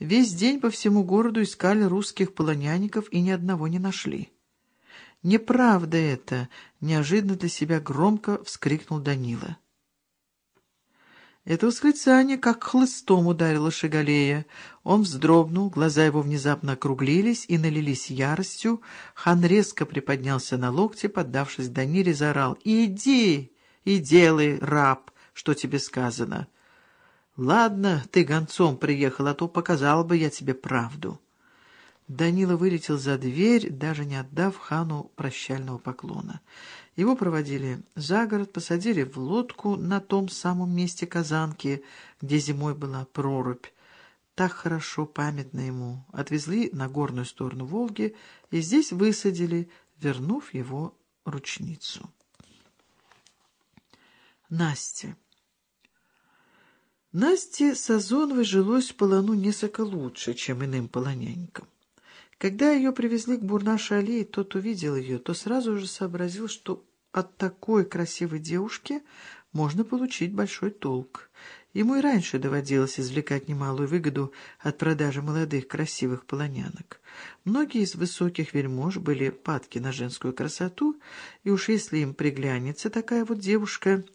Весь день по всему городу искали русских полонянников и ни одного не нашли. «Неправда это!» — неожиданно для себя громко вскрикнул Данила. Это восклицание как хлыстом ударило Шагалея. Он вздрогнул, глаза его внезапно округлились и налились яростью. Хан резко приподнялся на локте, поддавшись Даниле, заорал «Иди и делай, раб, что тебе сказано!» «Ладно, ты гонцом приехал, а то показал бы я тебе правду». Данила вылетел за дверь, даже не отдав хану прощального поклона. Его проводили за город, посадили в лодку на том самом месте Казанки, где зимой была прорубь. Так хорошо памятно ему. Отвезли на горную сторону Волги и здесь высадили, вернув его ручницу. Настя Насте Сазоновой жилось в полону несколько лучше, чем иным полонянникам. Когда ее привезли к Бурнаш-Али, тот увидел ее, то сразу же сообразил, что от такой красивой девушки можно получить большой толк. Ему и раньше доводилось извлекать немалую выгоду от продажи молодых красивых полонянок. Многие из высоких вельмож были падки на женскую красоту, и уж если им приглянется такая вот девушка —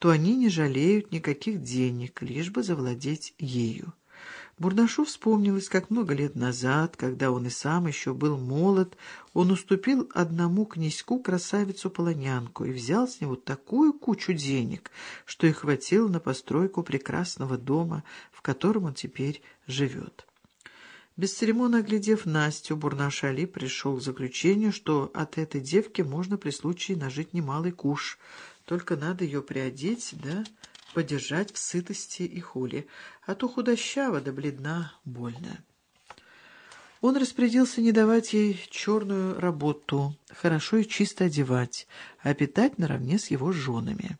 то они не жалеют никаких денег, лишь бы завладеть ею. Бурнашу вспомнилось, как много лет назад, когда он и сам еще был молод, он уступил одному князьку красавицу-полонянку и взял с него такую кучу денег, что и хватило на постройку прекрасного дома, в котором он теперь живет. Бесцеремонно оглядев Настю, Бурнаш Али пришел к заключению, что от этой девки можно при случае нажить немалый куш — только надо ее приодеть, да подержать в сытости и холе, а то худощава да бледна, больно. Он распорядился не давать ей черную работу, хорошо и чисто одевать, а питать наравне с его женами.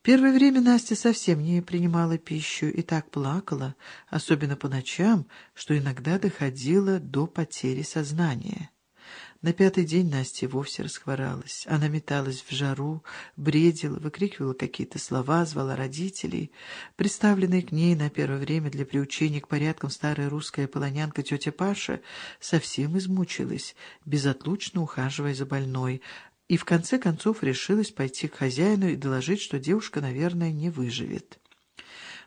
Первое время Настя совсем не принимала пищу и так плакала, особенно по ночам, что иногда доходила до потери сознания. На пятый день Настя вовсе расхворалась. Она металась в жару, бредила, выкрикивала какие-то слова, звала родителей. Представленная к ней на первое время для приучения к порядкам старая русская полонянка тетя Паша совсем измучилась, безотлучно ухаживая за больной, и в конце концов решилась пойти к хозяину и доложить, что девушка, наверное, не выживет.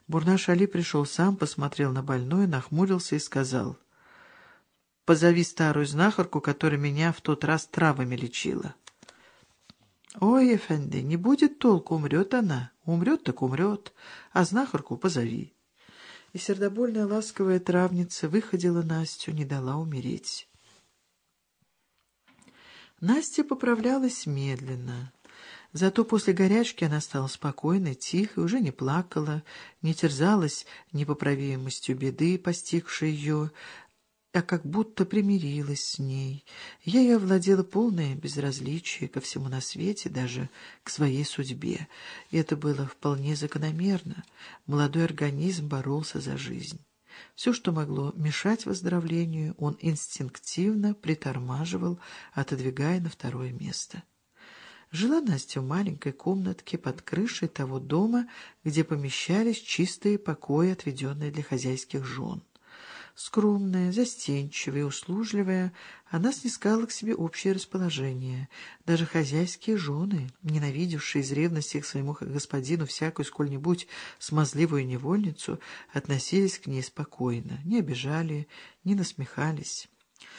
Бурнаш Али пришел сам, посмотрел на больную, нахмурился и сказал — Позови старую знахарку, которая меня в тот раз травами лечила. Ой, Эфенди, не будет толку, умрет она. Умрет так умрет, а знахарку позови. И сердобольная ласковая травница выходила Настю, не дала умереть. Настя поправлялась медленно. Зато после горячки она стала спокойной, тихой, уже не плакала, не терзалась непоправимостью беды, постигшей ее, я как будто примирилась с ней. Я ее овладела полное безразличие ко всему на свете, даже к своей судьбе. И это было вполне закономерно. Молодой организм боролся за жизнь. Все, что могло мешать выздоровлению, он инстинктивно притормаживал, отодвигая на второе место. Жила Настя в маленькой комнатке под крышей того дома, где помещались чистые покои, отведенные для хозяйских жен. Скромная, застенчивая и услужливая, она снискала к себе общее расположение. Даже хозяйские жены, ненавидевшие из ревности к своему господину всякую сколь-нибудь смазливую невольницу, относились к ней спокойно, не обижали, не насмехались.